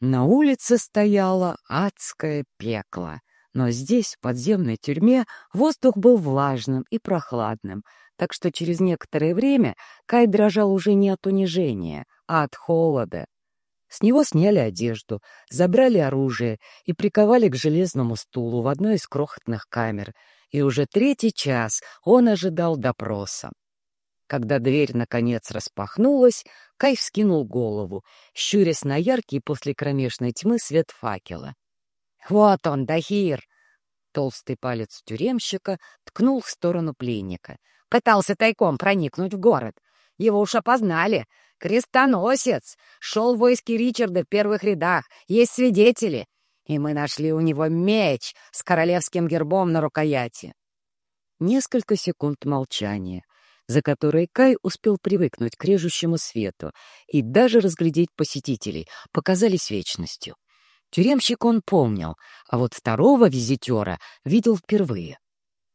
На улице стояло адское пекло, но здесь, в подземной тюрьме, воздух был влажным и прохладным, так что через некоторое время Кай дрожал уже не от унижения, а от холода. С него сняли одежду, забрали оружие и приковали к железному стулу в одной из крохотных камер, и уже третий час он ожидал допроса. Когда дверь, наконец, распахнулась, Кай вскинул голову, щурясь на яркий после кромешной тьмы свет факела. «Вот он, Дахир!» Толстый палец тюремщика ткнул в сторону пленника. «Пытался тайком проникнуть в город. Его уж опознали. Крестоносец! Шел в войске Ричарда в первых рядах. Есть свидетели. И мы нашли у него меч с королевским гербом на рукояти». Несколько секунд молчания — за которой Кай успел привыкнуть к режущему свету и даже разглядеть посетителей, показались вечностью. Тюремщик он помнил, а вот второго визитера видел впервые.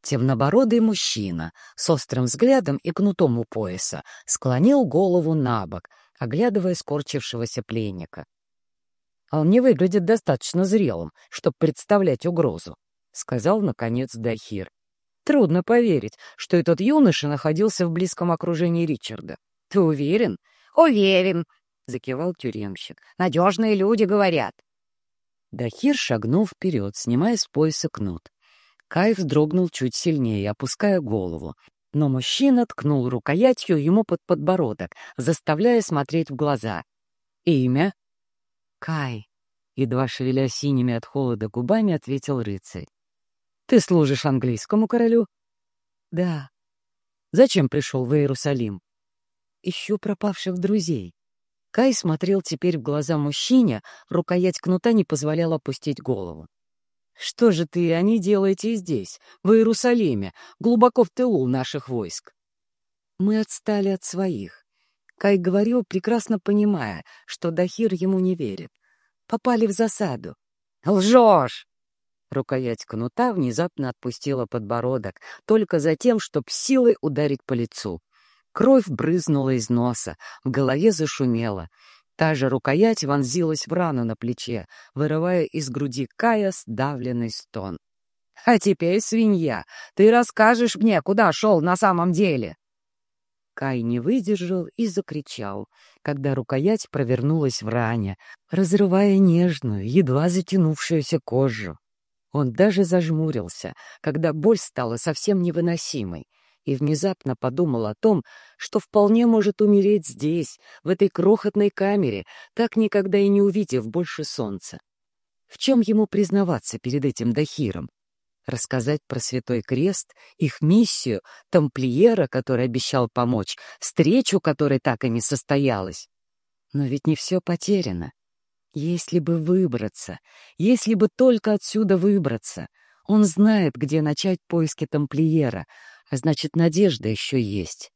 Темнобородый мужчина с острым взглядом и кнутом у пояса склонил голову на бок, оглядывая скорчившегося пленника. «Он не выглядит достаточно зрелым, чтобы представлять угрозу», — сказал, наконец, Дахир. Трудно поверить, что этот юноша находился в близком окружении Ричарда. Ты уверен? Уверен, закивал тюремщик. Надежные люди говорят. Дахир шагнул вперед, снимая с пояса кнут. Кай вздрогнул чуть сильнее, опуская голову. Но мужчина ткнул рукоятью ему под подбородок, заставляя смотреть в глаза. «Имя?» «Кай», — едва шевеля синими от холода губами, ответил рыцарь. Ты служишь английскому королю? Да. Зачем пришел в Иерусалим? Ищу пропавших друзей. Кай смотрел теперь в глаза мужчине, рукоять кнута не позволяла опустить голову. «Что же ты и они делаете здесь, в Иерусалиме, глубоко в тылу наших войск?» «Мы отстали от своих». Кай говорил, прекрасно понимая, что Дахир ему не верит. «Попали в засаду». «Лжешь!» Рукоять кнута внезапно отпустила подбородок, только за тем, чтоб силой ударить по лицу. Кровь брызнула из носа, в голове зашумело. Та же рукоять вонзилась в рану на плече, вырывая из груди Кая сдавленный стон. «А теперь, свинья, ты расскажешь мне, куда шел на самом деле!» Кай не выдержал и закричал, когда рукоять провернулась в ране, разрывая нежную, едва затянувшуюся кожу. Он даже зажмурился, когда боль стала совсем невыносимой, и внезапно подумал о том, что вполне может умереть здесь, в этой крохотной камере, так никогда и не увидев больше солнца. В чем ему признаваться перед этим Дахиром? Рассказать про Святой Крест, их миссию, тамплиера, который обещал помочь, встречу, которой так и не состоялась. Но ведь не все потеряно. Если бы выбраться, если бы только отсюда выбраться. Он знает, где начать поиски тамплиера, а значит, надежда еще есть.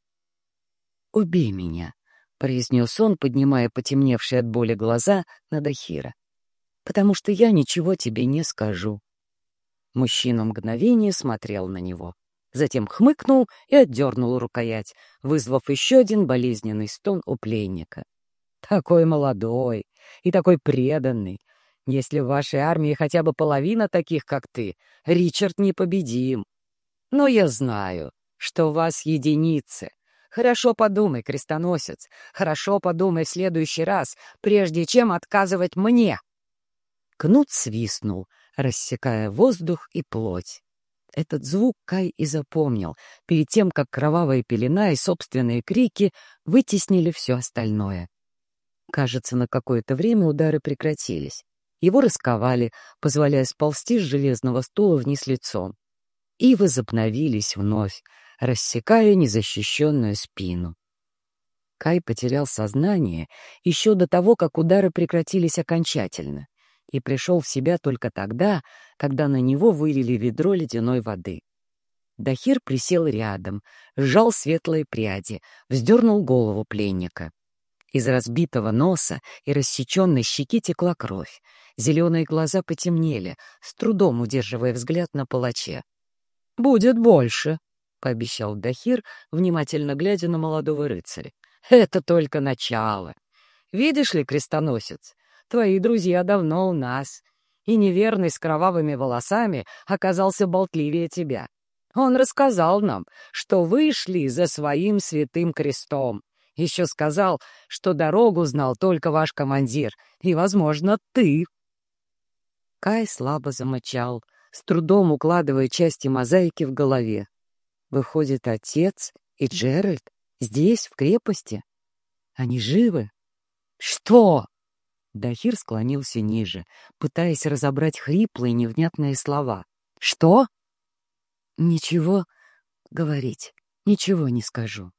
«Убей меня», — произнес он, поднимая потемневшие от боли глаза на Дахира, «потому что я ничего тебе не скажу». Мужчина мгновение смотрел на него, затем хмыкнул и отдернул рукоять, вызвав еще один болезненный стон у пленника. «Такой молодой, и такой преданный. Если в вашей армии хотя бы половина таких, как ты, Ричард непобедим. Но я знаю, что у вас единицы. Хорошо подумай, крестоносец, хорошо подумай в следующий раз, прежде чем отказывать мне. Кнут свистнул, рассекая воздух и плоть. Этот звук Кай и запомнил, перед тем, как кровавая пелена и собственные крики вытеснили все остальное. Кажется, на какое-то время удары прекратились. Его расковали, позволяя сползти с железного стула вниз лицом. И возобновились вновь, рассекая незащищенную спину. Кай потерял сознание еще до того, как удары прекратились окончательно, и пришел в себя только тогда, когда на него вылили ведро ледяной воды. Дахир присел рядом, сжал светлые пряди, вздернул голову пленника. Из разбитого носа и рассеченной щеки текла кровь. Зеленые глаза потемнели, с трудом удерживая взгляд на палаче. «Будет больше», — пообещал Дахир, внимательно глядя на молодого рыцаря. «Это только начало. Видишь ли, крестоносец, твои друзья давно у нас. И неверный с кровавыми волосами оказался болтливее тебя. Он рассказал нам, что вы шли за своим святым крестом. Еще сказал, что дорогу знал только ваш командир, и, возможно, ты. Кай слабо замычал, с трудом укладывая части мозаики в голове. Выходит, отец и Джеральд здесь, в крепости? Они живы? Что? Дахир склонился ниже, пытаясь разобрать хриплые невнятные слова. Что? Ничего говорить, ничего не скажу.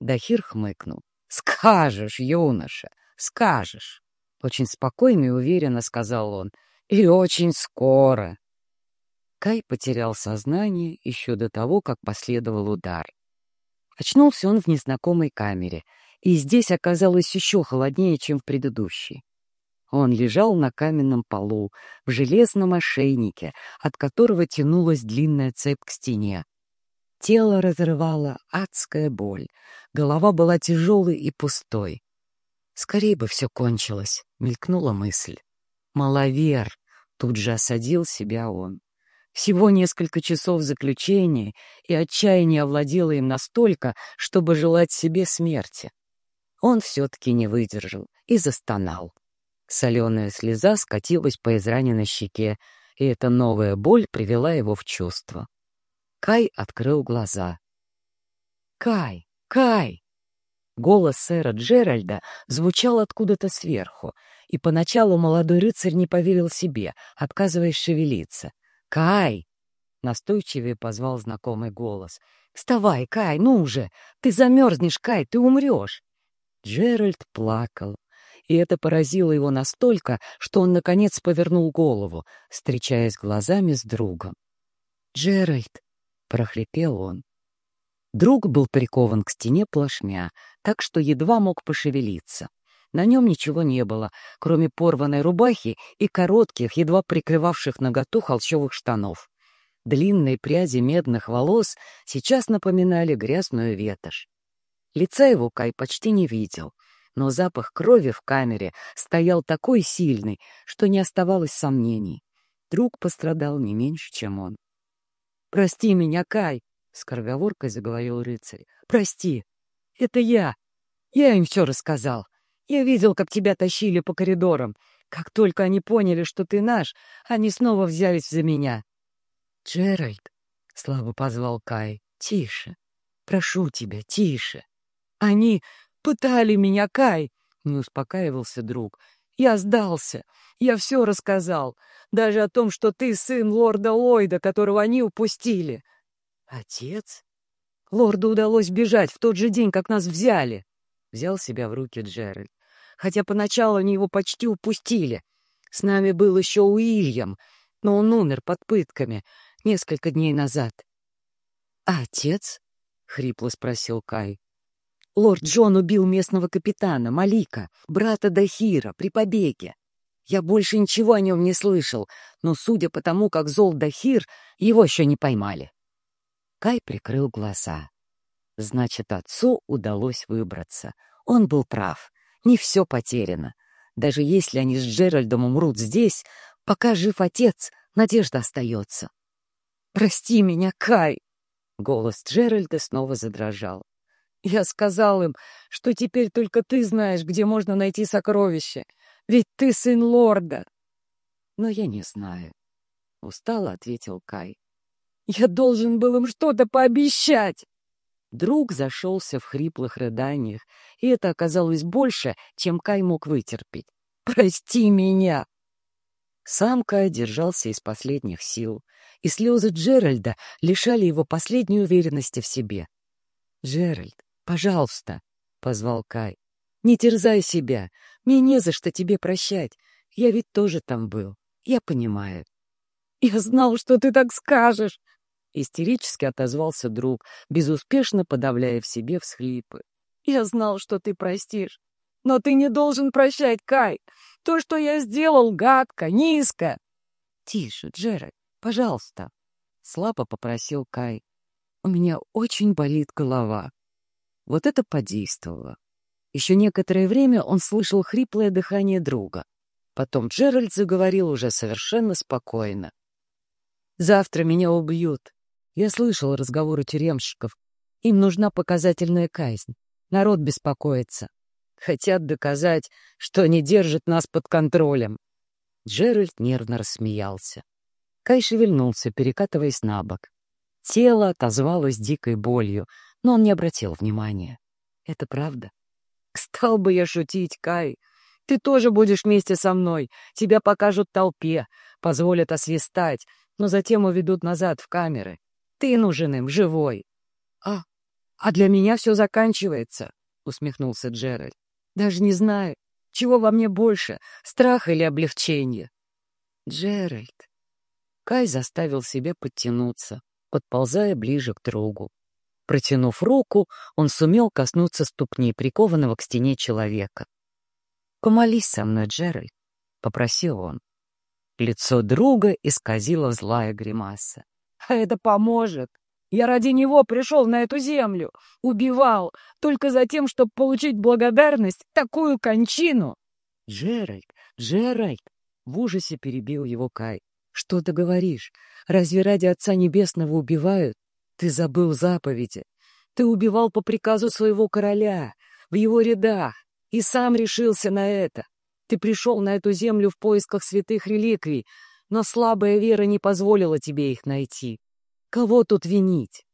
Дахир хмыкнул. Скажешь, юноша, скажешь. Очень спокойно и уверенно сказал он. И очень скоро. Кай потерял сознание еще до того, как последовал удар. Очнулся он в незнакомой камере, и здесь оказалось еще холоднее, чем в предыдущей. Он лежал на каменном полу, в железном ошейнике, от которого тянулась длинная цепь к стене. Тело разрывало адская боль, голова была тяжелой и пустой. Скорее бы все кончилось, мелькнула мысль. Маловер, тут же осадил себя он. Всего несколько часов заключения, и отчаяние овладело им настолько, чтобы желать себе смерти. Он все-таки не выдержал и застонал. Соленая слеза скатилась по израненной щеке, и эта новая боль привела его в чувство. Кай открыл глаза. «Кай! Кай!» Голос сэра Джеральда звучал откуда-то сверху, и поначалу молодой рыцарь не поверил себе, отказываясь шевелиться. «Кай!» — настойчивее позвал знакомый голос. «Вставай, Кай, ну уже! Ты замерзнешь, Кай, ты умрешь!» Джеральд плакал, и это поразило его настолько, что он, наконец, повернул голову, встречаясь глазами с другом. «Джеральд!» — прохрипел он. Друг был прикован к стене плашмя, так что едва мог пошевелиться. На нем ничего не было, кроме порванной рубахи и коротких, едва прикрывавших наготу холщовых штанов. Длинные пряди медных волос сейчас напоминали грязную ветошь. Лица его Кай почти не видел, но запах крови в камере стоял такой сильный, что не оставалось сомнений. Друг пострадал не меньше, чем он. «Прости меня, Кай!» — скороговоркой заговорил рыцарь. «Прости! Это я! Я им все рассказал!» Я видел, как тебя тащили по коридорам. Как только они поняли, что ты наш, они снова взялись за меня. — Джеральд, — слабо позвал Кай, — тише. Прошу тебя, тише. Они пытали меня, Кай, — не успокаивался друг. Я сдался. Я все рассказал. Даже о том, что ты сын лорда Ллойда, которого они упустили. Отец? Лорду удалось бежать в тот же день, как нас взяли. Взял себя в руки Джеральд хотя поначалу они его почти упустили. С нами был еще Уильям, но он умер под пытками несколько дней назад. — А отец? — хрипло спросил Кай. — Лорд Джон убил местного капитана, Малика, брата Дахира, при побеге. Я больше ничего о нем не слышал, но, судя по тому, как зол Дахир, его еще не поймали. Кай прикрыл глаза. Значит, отцу удалось выбраться. Он был прав. Не все потеряно. Даже если они с Джеральдом умрут здесь, пока жив отец, надежда остается. «Прости меня, Кай!» Голос Джеральда снова задрожал. «Я сказал им, что теперь только ты знаешь, где можно найти сокровище, ведь ты сын лорда!» «Но я не знаю», — устало ответил Кай. «Я должен был им что-то пообещать!» Друг зашелся в хриплых рыданиях, и это оказалось больше, чем Кай мог вытерпеть. «Прости меня!» Сам Кай держался из последних сил, и слезы Джеральда лишали его последней уверенности в себе. «Джеральд, пожалуйста!» — позвал Кай. «Не терзай себя, мне не за что тебе прощать. Я ведь тоже там был, я понимаю». «Я знал, что ты так скажешь!» Истерически отозвался друг, безуспешно подавляя в себе всхлипы. «Я знал, что ты простишь. Но ты не должен прощать, Кай. То, что я сделал, гадко, низко». «Тише, Джеред, пожалуйста», — слабо попросил Кай. «У меня очень болит голова». Вот это подействовало. Еще некоторое время он слышал хриплое дыхание друга. Потом Джеральд заговорил уже совершенно спокойно. «Завтра меня убьют. Я слышал разговоры тюремщиков. Им нужна показательная казнь. Народ беспокоится. Хотят доказать, что они держат нас под контролем». Джеральд нервно рассмеялся. Кай шевельнулся, перекатываясь на бок. Тело отозвалось дикой болью, но он не обратил внимания. Это правда? Стал бы я шутить, Кай. Ты тоже будешь вместе со мной. Тебя покажут толпе, позволят освистать, но затем уведут назад в камеры. Ты нужен им живой. А, а для меня все заканчивается, усмехнулся Джеральд. Даже не знаю, чего во мне больше, страх или облегчение. Джеральд. Кай заставил себя подтянуться, подползая ближе к другу. Протянув руку, он сумел коснуться ступни прикованного к стене человека. «Помолись со мной, Джеральд», — попросил он. Лицо друга исказило злая гримаса. «А это поможет. Я ради него пришел на эту землю. Убивал, только за тем, чтобы получить благодарность, такую кончину!» «Джеральд, Джеральд!» — в ужасе перебил его Кай. «Что ты говоришь? Разве ради Отца Небесного убивают? Ты забыл заповеди. Ты убивал по приказу своего короля, в его рядах, и сам решился на это. Ты пришел на эту землю в поисках святых реликвий, но слабая вера не позволила тебе их найти. Кого тут винить?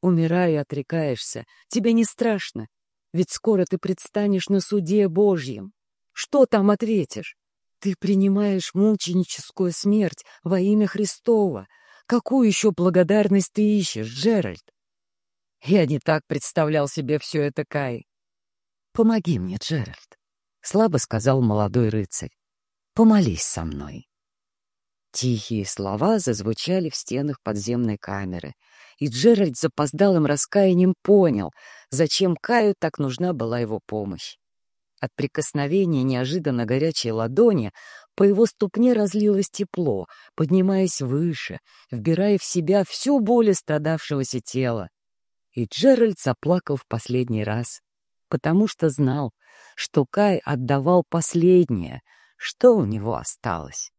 Умирая, отрекаешься. Тебе не страшно, ведь скоро ты предстанешь на суде Божьем. Что там ответишь? Ты принимаешь мученическую смерть во имя Христова. Какую еще благодарность ты ищешь, Джеральд? Я не так представлял себе все это, Кай. Помоги мне, Джеральд, — слабо сказал молодой рыцарь. Помолись со мной. Тихие слова зазвучали в стенах подземной камеры, и Джеральд запоздалым раскаянием понял, зачем Каю так нужна была его помощь. От прикосновения неожиданно горячей ладони по его ступне разлилось тепло, поднимаясь выше, вбирая в себя всю боль страдавшегося тела. И Джеральд заплакал в последний раз, потому что знал, что Кай отдавал последнее, что у него осталось.